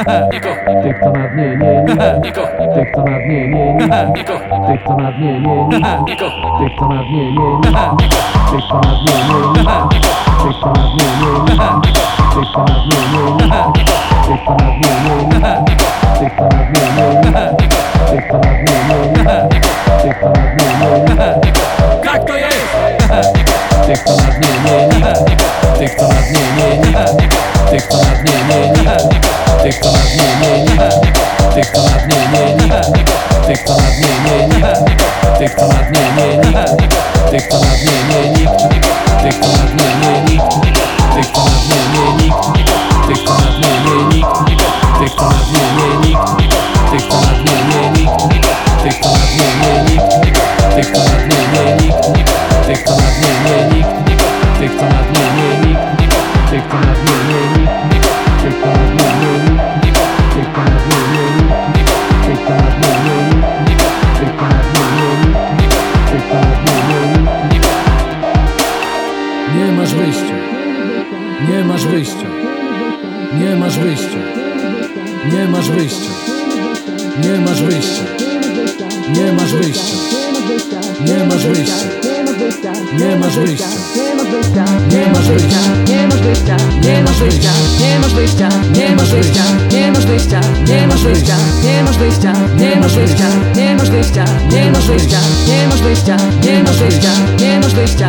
Tych co na dnie nie nikt Tych co na dnie nie nikt Tych co na dnie nie nikt Tych co na dnie nie nikt Tych co na dnie nie nikt Tych co na dnie nie nikt Tych co na dnie nie nikt Tych co na dnie nie nikt Tych co na dnie nie nikt Tych co na dnie nie nikt Tych co na dnie nie nikt Tak to jest! Tych co na dnie nie nikt Tych co na dnie nie nikt Tych co na dnie nie Ты кто над ней, не не Ты кто над ней, не не Ты кто над ней, не не Ты кто над ней, не не Ты кто над ней, не не Ты кто над ней, не не Ты кто над ней, не wyjścia. Nie masz wyjścia. Nie masz wyjścia. Nie masz wyjścia. Nie masz wyjścia. Nie masz wyjścia. Nie masz wyjścia. Nie masz wyjścia. Nie masz wyjścia, nie masz wyjścia, nie masz wyjścia, nie masz wyjścia, nie masz wyjścia, nie masz wyjścia, nie masz wyjścia, nie masz wyjścia, nie masz wyjścia, nie masz wyjścia, nie masz wyjścia, nie masz wyjścia, nie masz wyjścia, nie masz wyjścia.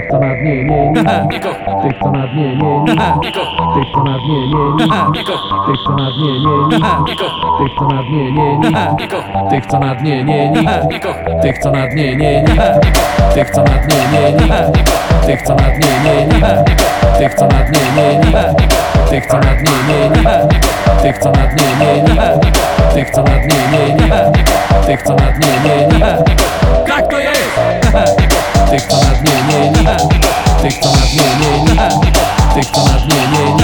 Tych co na dnie nie nikt Tych co na dnie nie nikt Tych co na dnie nie nikt Tych co na dnie nie nikt Tych co na dnie nie nikt Tych co na dnie nie nikt Tych co na dnie nie nikt Tych co na dnie nie nikt Tych co na dnie nie nikt Tych co na dnie nie nikt Tych co na dnie nie nikt Tych co na dnie nie nikt Tych co na dnie nie nikt Tych co na dnie nie nikt Tak to jest! tych co T'es que t'en as mieux, T'es que t'en as mieux,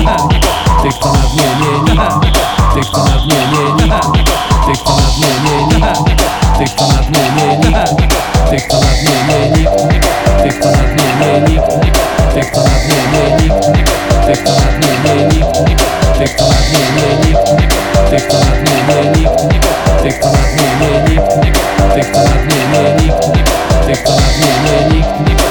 T'es que t'en as mieux, T'es que t'en as mieux, T'es que t'en as mieux, T'es que t'en as mieux, T'es que t'en as mieux, T'es que t'en as mieux, T'es que t'en as mieux, T'es que t'en as mieux, T'es que t'en as mieux, T'es que t'en as T'es que t'en as mieux, T'es que t'en as T'es que t'en as mieux, T'es que t'en as